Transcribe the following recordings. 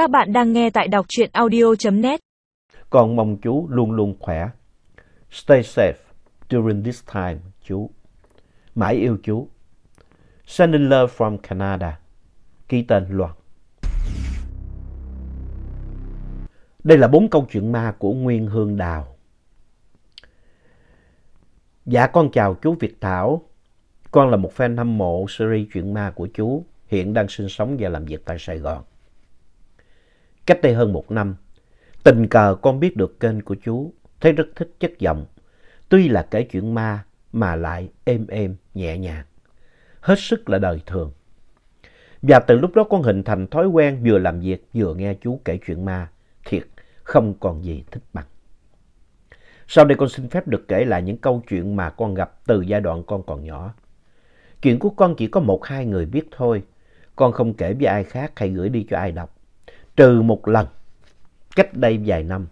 Các bạn đang nghe tại đọc truyện audio.net. Con mong chú luôn luôn khỏe. Stay safe during this time, chú. Mãi yêu chú. Sending love from Canada. Ký tên Loan. Đây là bốn câu chuyện ma của Nguyên Hương Đào. Dạ con chào chú Việt Thảo. Con là một fan hâm mộ series chuyện ma của chú, hiện đang sinh sống và làm việc tại Sài Gòn. Cách đây hơn một năm, tình cờ con biết được kênh của chú, thấy rất thích chất giọng. Tuy là kể chuyện ma mà lại êm êm, nhẹ nhàng. Hết sức là đời thường. Và từ lúc đó con hình thành thói quen vừa làm việc vừa nghe chú kể chuyện ma. Thiệt, không còn gì thích bằng. Sau đây con xin phép được kể lại những câu chuyện mà con gặp từ giai đoạn con còn nhỏ. Chuyện của con chỉ có một hai người biết thôi. Con không kể với ai khác hay gửi đi cho ai đọc. Trừ một lần, cách đây vài năm,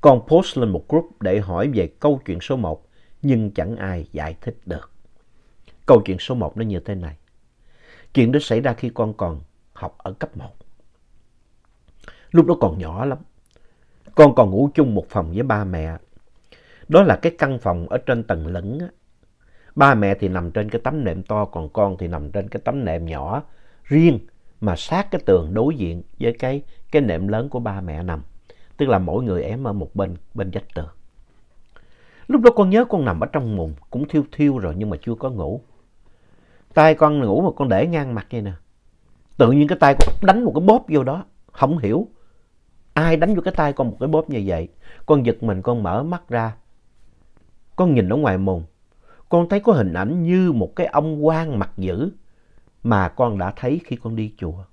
con post lên một group để hỏi về câu chuyện số một, nhưng chẳng ai giải thích được. Câu chuyện số một nó như thế này. Chuyện đó xảy ra khi con còn học ở cấp 1. Lúc đó còn nhỏ lắm. Con còn ngủ chung một phòng với ba mẹ. Đó là cái căn phòng ở trên tầng lửng. Á. Ba mẹ thì nằm trên cái tấm nệm to, còn con thì nằm trên cái tấm nệm nhỏ riêng mà sát cái tường đối diện với cái, cái nệm lớn của ba mẹ nằm. Tức là mỗi người ém ở một bên, bên vách tường. Lúc đó con nhớ con nằm ở trong mùng, cũng thiêu thiêu rồi nhưng mà chưa có ngủ. Tay con ngủ mà con để ngang mặt vậy nè. Tự nhiên cái tay con đánh một cái bóp vô đó, không hiểu. Ai đánh vô cái tay con một cái bóp như vậy. Con giật mình con mở mắt ra. Con nhìn ở ngoài mùng. Con thấy có hình ảnh như một cái ông quan mặt dữ mà con đã thấy khi con đi chùa.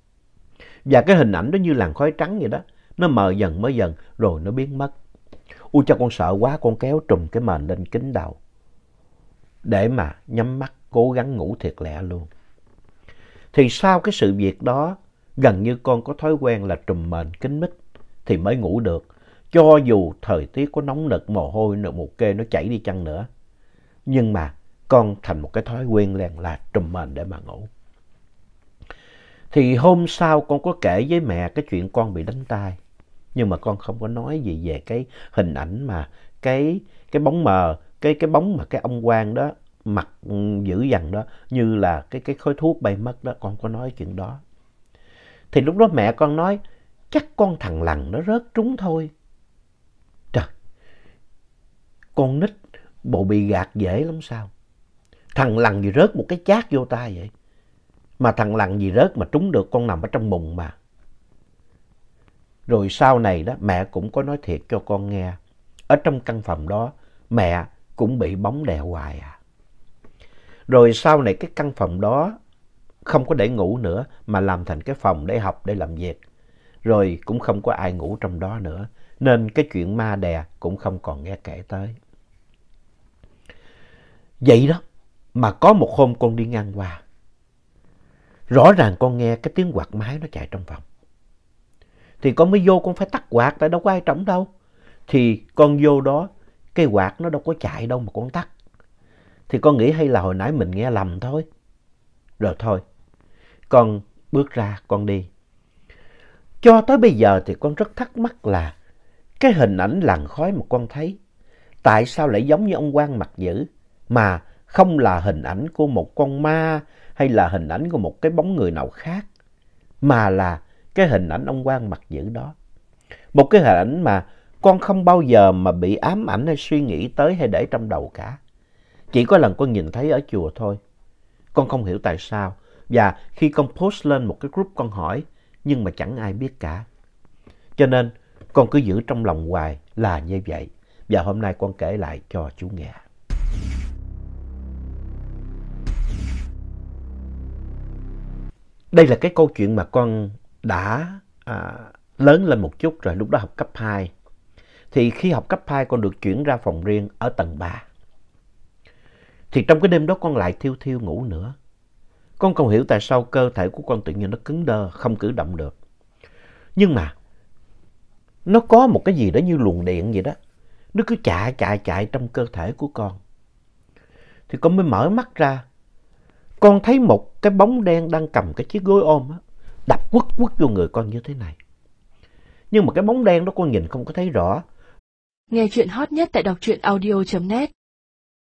Và cái hình ảnh đó như làn khói trắng vậy đó. Nó mờ dần mới dần, rồi nó biến mất. Ui cho con sợ quá, con kéo trùm cái mền lên kính đầu. Để mà nhắm mắt, cố gắng ngủ thiệt lẹ luôn. Thì sau cái sự việc đó, gần như con có thói quen là trùm mền kính mít thì mới ngủ được. Cho dù thời tiết có nóng nực, mồ hôi nực một kê nó chảy đi chăng nữa. Nhưng mà con thành một cái thói quen liền là trùm mền để mà ngủ. Thì hôm sau con có kể với mẹ cái chuyện con bị đánh tay. Nhưng mà con không có nói gì về cái hình ảnh mà cái, cái bóng mờ, cái, cái bóng mà cái ông quan đó mặt ừ, dữ dằn đó như là cái, cái khói thuốc bay mất đó. Con có nói chuyện đó. Thì lúc đó mẹ con nói chắc con thằng lằn nó rớt trúng thôi. Trời, con nít bộ bị gạt dễ lắm sao? Thằng lằn gì rớt một cái chát vô tay vậy? Mà thằng lằn gì rớt mà trúng được, con nằm ở trong mùng mà. Rồi sau này đó, mẹ cũng có nói thiệt cho con nghe. Ở trong căn phòng đó, mẹ cũng bị bóng đè hoài à. Rồi sau này cái căn phòng đó không có để ngủ nữa, mà làm thành cái phòng để học, để làm việc. Rồi cũng không có ai ngủ trong đó nữa. Nên cái chuyện ma đè cũng không còn nghe kể tới. Vậy đó, mà có một hôm con đi ngang qua. Rõ ràng con nghe cái tiếng quạt máy nó chạy trong phòng. Thì con mới vô con phải tắt quạt tại đâu có ai trống đâu. Thì con vô đó cái quạt nó đâu có chạy đâu mà con tắt. Thì con nghĩ hay là hồi nãy mình nghe lầm thôi. Rồi thôi, con bước ra con đi. Cho tới bây giờ thì con rất thắc mắc là cái hình ảnh làn khói mà con thấy tại sao lại giống như ông quan mặt dữ mà không là hình ảnh của một con ma hay là hình ảnh của một cái bóng người nào khác mà là cái hình ảnh ông quan mặt dữ đó. Một cái hình ảnh mà con không bao giờ mà bị ám ảnh hay suy nghĩ tới hay để trong đầu cả. Chỉ có lần con nhìn thấy ở chùa thôi. Con không hiểu tại sao. Và khi con post lên một cái group con hỏi, nhưng mà chẳng ai biết cả. Cho nên con cứ giữ trong lòng hoài là như vậy. Và hôm nay con kể lại cho chú nghe. Đây là cái câu chuyện mà con đã à, lớn lên một chút rồi, lúc đó học cấp 2. Thì khi học cấp 2 con được chuyển ra phòng riêng ở tầng 3. Thì trong cái đêm đó con lại thiêu thiêu ngủ nữa. Con không hiểu tại sao cơ thể của con tự nhiên nó cứng đơ, không cử động được. Nhưng mà nó có một cái gì đó như luồng điện vậy đó. Nó cứ chạy chạy chạy trong cơ thể của con. Thì con mới mở mắt ra. Con thấy một cái bóng đen đang cầm cái chiếc gối ôm á, đập quất quất vô người con như thế này. Nhưng mà cái bóng đen đó con nhìn không có thấy rõ. Nghe chuyện hot nhất tại đọc truyện audio.net